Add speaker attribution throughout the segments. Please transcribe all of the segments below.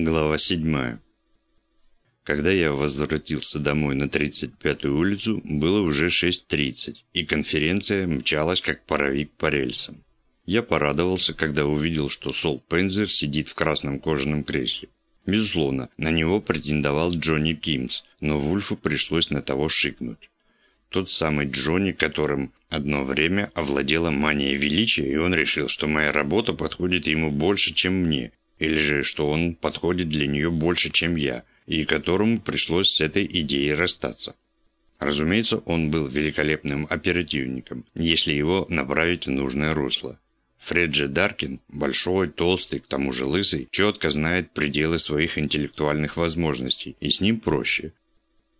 Speaker 1: Глава 7. Когда я возвратился домой на 35-ю улицу, было уже 6.30, и конференция мчалась как паровик по рельсам. Я порадовался, когда увидел, что Сол Пензер сидит в красном кожаном кресле. Безусловно, на него претендовал Джонни Кимс, но Вульфу пришлось на того шикнуть. Тот самый Джонни, которым одно время овладела мания величия, и он решил, что моя работа подходит ему больше, чем мне, или же что он подходит для нее больше, чем я, и которому пришлось с этой идеей расстаться. Разумеется, он был великолепным оперативником, если его направить в нужное русло. Фреджи Даркин, большой, толстый, к тому же лысый, четко знает пределы своих интеллектуальных возможностей, и с ним проще.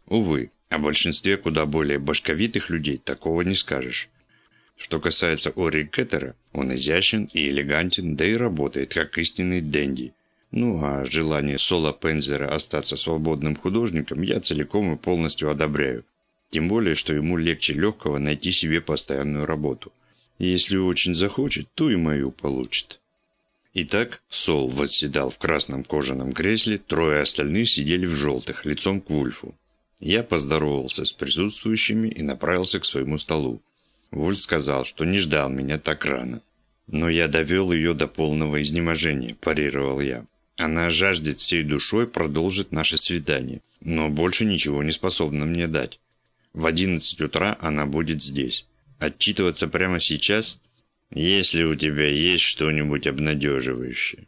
Speaker 1: Увы, о большинстве куда более башковитых людей такого не скажешь. Что касается Ори Кеттера, он изящен и элегантен, да и работает как истинный денди. Ну а желание Соло Пензера остаться свободным художником я целиком и полностью одобряю. Тем более, что ему легче легкого найти себе постоянную работу. Если очень захочет, то и мою получит. Итак, Сол восседал в красном кожаном кресле, трое остальных сидели в желтых, лицом к Вульфу. Я поздоровался с присутствующими и направился к своему столу. Вульф сказал, что не ждал меня так рано. Но я довел ее до полного изнеможения, парировал я. Она жаждет всей душой продолжить наше свидание, но больше ничего не способна мне дать. В одиннадцать утра она будет здесь. Отчитываться прямо сейчас? Если у тебя есть что-нибудь обнадеживающее.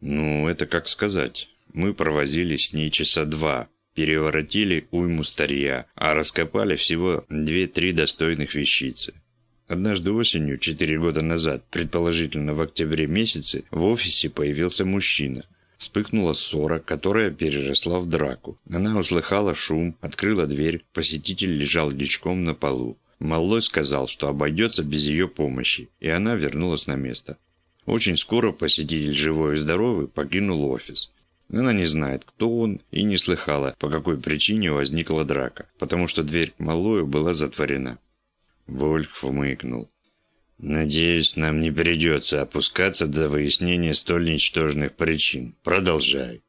Speaker 1: Ну, это как сказать. Мы провозились с ней часа два, переворотили уйму старья, а раскопали всего две-три достойных вещицы. Однажды осенью, четыре года назад, предположительно в октябре месяце, в офисе появился мужчина. Вспыхнула ссора, которая переросла в драку. Она услыхала шум, открыла дверь, посетитель лежал дичком на полу. Маллой сказал, что обойдется без ее помощи, и она вернулась на место. Очень скоро посетитель живой и здоровый покинул офис. Она не знает, кто он, и не слыхала, по какой причине возникла драка, потому что дверь к Малою была затворена. Вольф хмыкнул. «Надеюсь, нам не придется опускаться до выяснения столь ничтожных причин. Продолжай».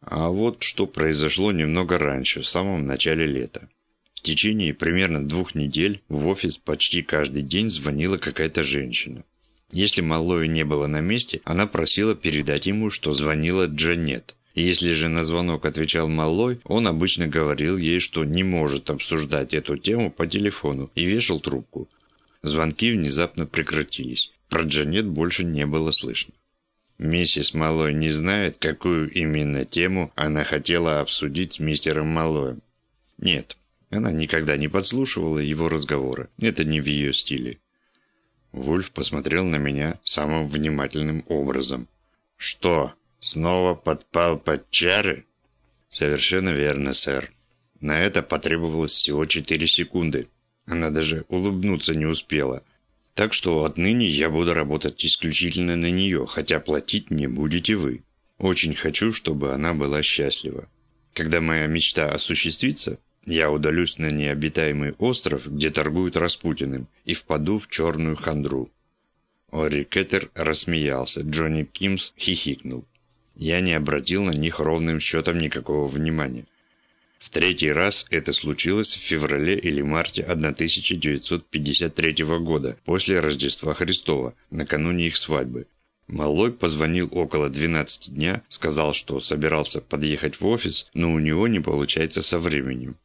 Speaker 1: А вот что произошло немного раньше, в самом начале лета. В течение примерно двух недель в офис почти каждый день звонила какая-то женщина. Если Малою не было на месте, она просила передать ему, что звонила Джанет. Если же на звонок отвечал Малой, он обычно говорил ей, что не может обсуждать эту тему по телефону и вешал трубку. Звонки внезапно прекратились. Про Джанет больше не было слышно. Миссис Малой не знает, какую именно тему она хотела обсудить с мистером Малоем. Нет, она никогда не подслушивала его разговоры. Это не в ее стиле. Вульф посмотрел на меня самым внимательным образом. «Что?» Снова подпал под чары? Совершенно верно, сэр. На это потребовалось всего 4 секунды. Она даже улыбнуться не успела. Так что отныне я буду работать исключительно на нее, хотя платить мне будете вы. Очень хочу, чтобы она была счастлива. Когда моя мечта осуществится, я удалюсь на необитаемый остров, где торгуют Распутиным, и впаду в черную хандру. Ори Кеттер рассмеялся, Джонни Кимс хихикнул. Я не обратил на них ровным счетом никакого внимания. В третий раз это случилось в феврале или марте 1953 года, после Рождества Христова, накануне их свадьбы. Малой позвонил около 12 дня, сказал, что собирался подъехать в офис, но у него не получается со временем.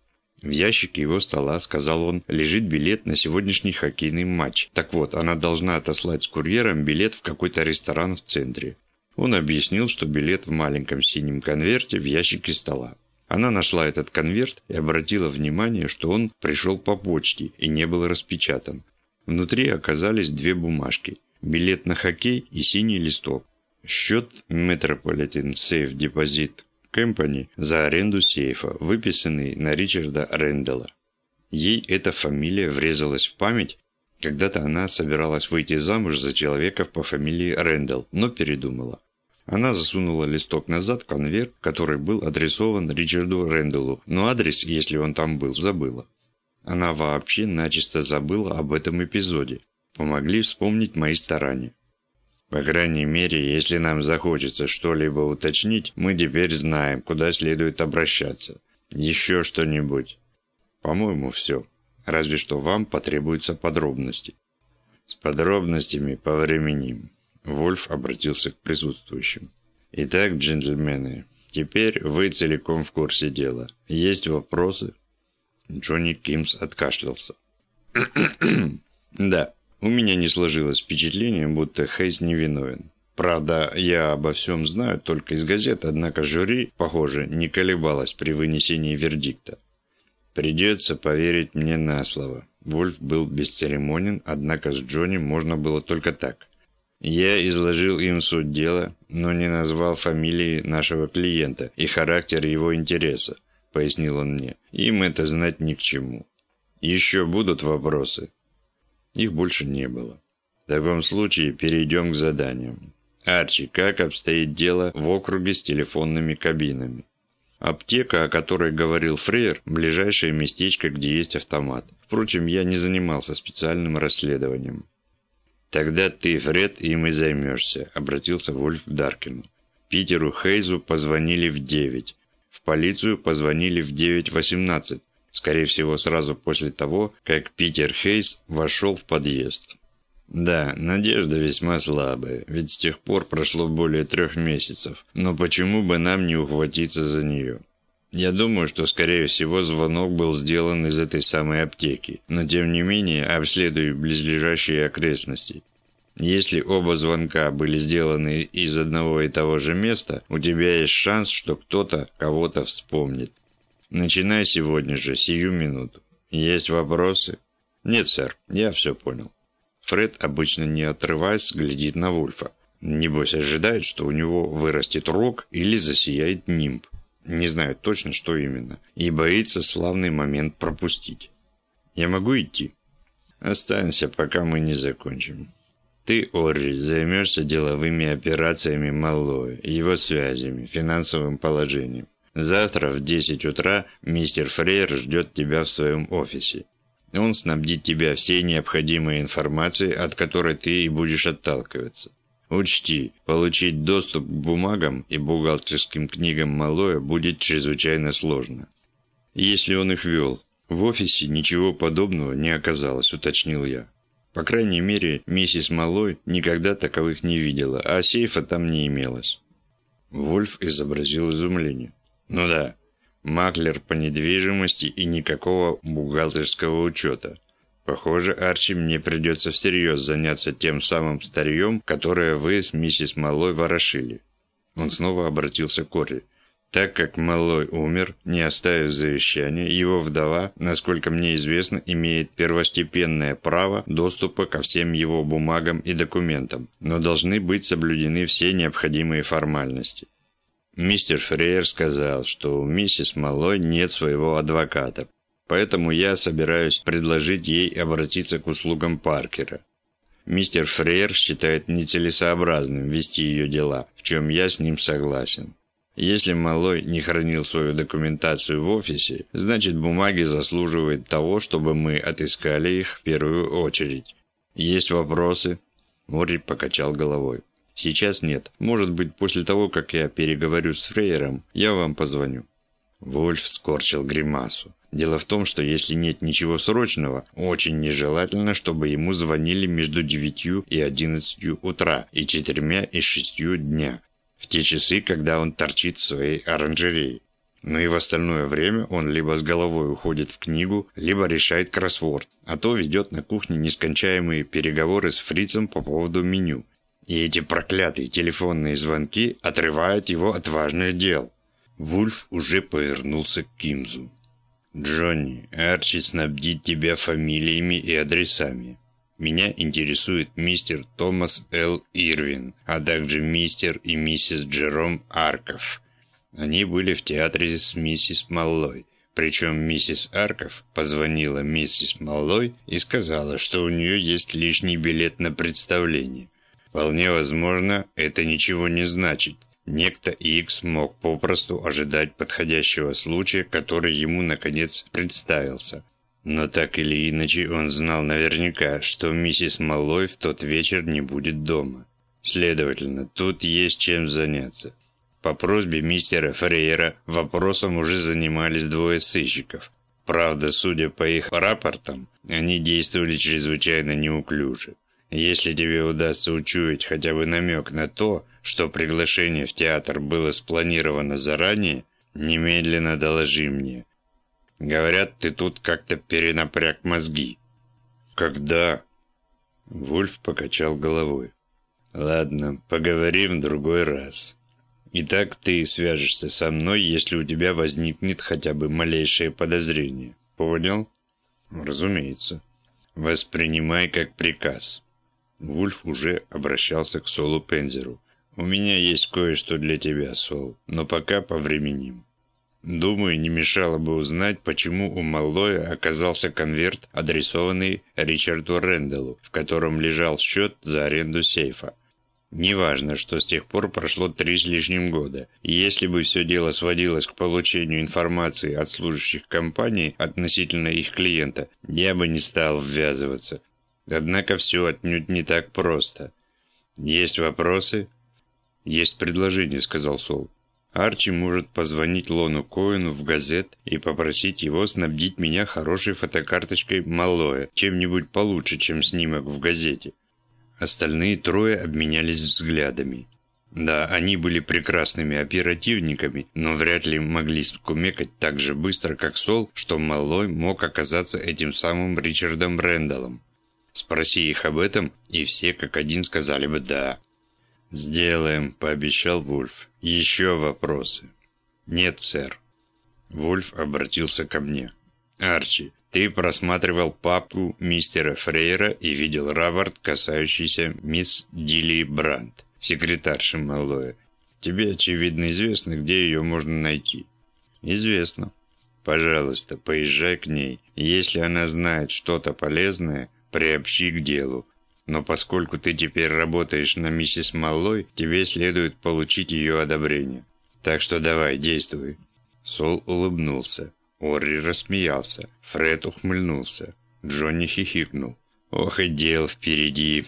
Speaker 1: В ящике его стола, сказал он, лежит билет на сегодняшний хоккейный матч. Так вот, она должна отослать с курьером билет в какой-то ресторан в центре. Он объяснил, что билет в маленьком синем конверте в ящике стола. Она нашла этот конверт и обратила внимание, что он пришел по почте и не был распечатан. Внутри оказались две бумажки – билет на хоккей и синий листок. Счет Metropolitan Safe Deposit Company за аренду сейфа, выписанный на Ричарда Рэндалла. Ей эта фамилия врезалась в память, когда-то она собиралась выйти замуж за человека по фамилии Рэндалл, но передумала. Она засунула листок назад в конверт, который был адресован Ричарду Рэндаллу, но адрес, если он там был, забыла. Она вообще начисто забыла об этом эпизоде. Помогли вспомнить мои старания. По крайней мере, если нам захочется что-либо уточнить, мы теперь знаем, куда следует обращаться. Еще что-нибудь. По-моему, все. Разве что вам потребуются подробности. С подробностями повременим. Вольф обратился к присутствующим. Итак, джентльмены, теперь вы целиком в курсе дела. Есть вопросы? Джонни Кимс откашлялся. да, у меня не сложилось впечатление, будто Хейс невиновен. Правда, я обо всем знаю только из газет, однако жюри, похоже, не колебалось при вынесении вердикта. Придется поверить мне на слово. Вольф был бесцеремонен, однако с Джонни можно было только так. Я изложил им суть дела, но не назвал фамилии нашего клиента и характер его интереса, пояснил он мне. Им это знать ни к чему. Еще будут вопросы? Их больше не было. В таком случае перейдем к заданиям. Арчи, как обстоит дело в округе с телефонными кабинами? Аптека, о которой говорил Фрейер, ближайшее местечко, где есть автомат. Впрочем, я не занимался специальным расследованием. «Тогда ты, Фред, им и займешься», – обратился Вольф к Даркину. Питеру Хейзу позвонили в 9. В полицию позвонили в 9.18, скорее всего сразу после того, как Питер Хейз вошел в подъезд. Да, надежда весьма слабая, ведь с тех пор прошло более трех месяцев. Но почему бы нам не ухватиться за нее? Я думаю, что, скорее всего, звонок был сделан из этой самой аптеки, но тем не менее обследую близлежащие окрестности. Если оба звонка были сделаны из одного и того же места, у тебя есть шанс, что кто-то кого-то вспомнит. Начинай сегодня же, сию минуту. Есть вопросы? Нет, сэр, я все понял. Фред, обычно не отрываясь, глядит на Вульфа. Небось ожидает, что у него вырастет рог или засияет нимб. Не знаю точно, что именно. И боится славный момент пропустить. Я могу идти? Останься, пока мы не закончим. Ты, Орри, займешься деловыми операциями Маллоя, его связями, финансовым положением. Завтра в 10 утра мистер Фрейер ждет тебя в своем офисе. Он снабдит тебя всей необходимой информацией, от которой ты и будешь отталкиваться. Учти, получить доступ к бумагам и бухгалтерским книгам Малоя будет чрезвычайно сложно. Если он их вел, в офисе ничего подобного не оказалось, уточнил я. По крайней мере, миссис Малой никогда таковых не видела, а сейфа там не имелось. Вольф изобразил изумление. Ну да, маклер по недвижимости и никакого бухгалтерского учета. Похоже, Арчи, мне придется всерьез заняться тем самым старьем, которое вы с миссис Малой ворошили. Он снова обратился к Орри. Так как Малой умер, не оставив завещания, его вдова, насколько мне известно, имеет первостепенное право доступа ко всем его бумагам и документам, но должны быть соблюдены все необходимые формальности. Мистер Фрейер сказал, что у миссис Малой нет своего адвоката, поэтому я собираюсь предложить ей обратиться к услугам Паркера. Мистер Фрейер считает нецелесообразным вести ее дела, в чем я с ним согласен. Если Малой не хранил свою документацию в офисе, значит бумаги заслуживают того, чтобы мы отыскали их в первую очередь. Есть вопросы? Мори покачал головой. Сейчас нет. Может быть, после того, как я переговорю с Фрейером, я вам позвоню. Вольф скорчил гримасу. Дело в том, что если нет ничего срочного, очень нежелательно, чтобы ему звонили между девятью и одиннадцатью утра и четырьмя и шестью дня, в те часы, когда он торчит в своей оранжерее. Но и в остальное время он либо с головой уходит в книгу, либо решает кроссворд, а то ведет на кухне нескончаемые переговоры с фрицем по поводу меню, и эти проклятые телефонные звонки отрывают его от важных дел. Вульф уже повернулся к Кимзу. «Джонни, Арчи снабдит тебя фамилиями и адресами. Меня интересует мистер Томас Л. Ирвин, а также мистер и миссис Джером Арков. Они были в театре с миссис Маллой. Причем миссис Арков позвонила миссис Маллой и сказала, что у нее есть лишний билет на представление. Вполне возможно, это ничего не значит. Некто X мог попросту ожидать подходящего случая, который ему, наконец, представился. Но так или иначе он знал наверняка, что миссис Малой в тот вечер не будет дома. Следовательно, тут есть чем заняться. По просьбе мистера Фрейера вопросом уже занимались двое сыщиков. Правда, судя по их рапортам, они действовали чрезвычайно неуклюже. Если тебе удастся учуять хотя бы намек на то, что приглашение в театр было спланировано заранее, немедленно доложи мне. Говорят, ты тут как-то перенапряг мозги. Когда? Вульф покачал головой. Ладно, поговорим в другой раз. Итак, ты свяжешься со мной, если у тебя возникнет хотя бы малейшее подозрение. Понял? Разумеется. Воспринимай как приказ. Вульф уже обращался к Солу Пензеру. «У меня есть кое-что для тебя, Сол, но пока повременим. Думаю, не мешало бы узнать, почему у Маллоя оказался конверт, адресованный Ричарду Рэндаллу, в котором лежал счет за аренду сейфа. Неважно, что с тех пор прошло три с лишним года, если бы все дело сводилось к получению информации от служащих компании относительно их клиента, я бы не стал ввязываться. Однако все отнюдь не так просто. Есть вопросы? Есть предложение, сказал Сол. Арчи может позвонить Лону Коэну в газет и попросить его снабдить меня хорошей фотокарточкой Малоя, чем-нибудь получше, чем снимок в газете. Остальные трое обменялись взглядами. Да, они были прекрасными оперативниками, но вряд ли могли скумекать так же быстро, как Сол, что Малой мог оказаться этим самым Ричардом Рэндаллом. Спроси их об этом, и все как один сказали бы «да». «Сделаем», – пообещал Вульф. «Еще вопросы?» «Нет, сэр». Вульф обратился ко мне. «Арчи, ты просматривал папку мистера Фрейера и видел рапорт, касающийся мисс Дилли Брандт, секретарши Маллоя. Тебе, очевидно, известно, где ее можно найти». «Известно». «Пожалуйста, поезжай к ней. Если она знает что-то полезное, приобщи к делу. Но поскольку ты теперь работаешь на миссис Маллой, тебе следует получить ее одобрение. Так что давай, действуй». Сол улыбнулся. Орри рассмеялся. Фред ухмыльнулся. Джонни хихикнул. «Ох и дел впереди!»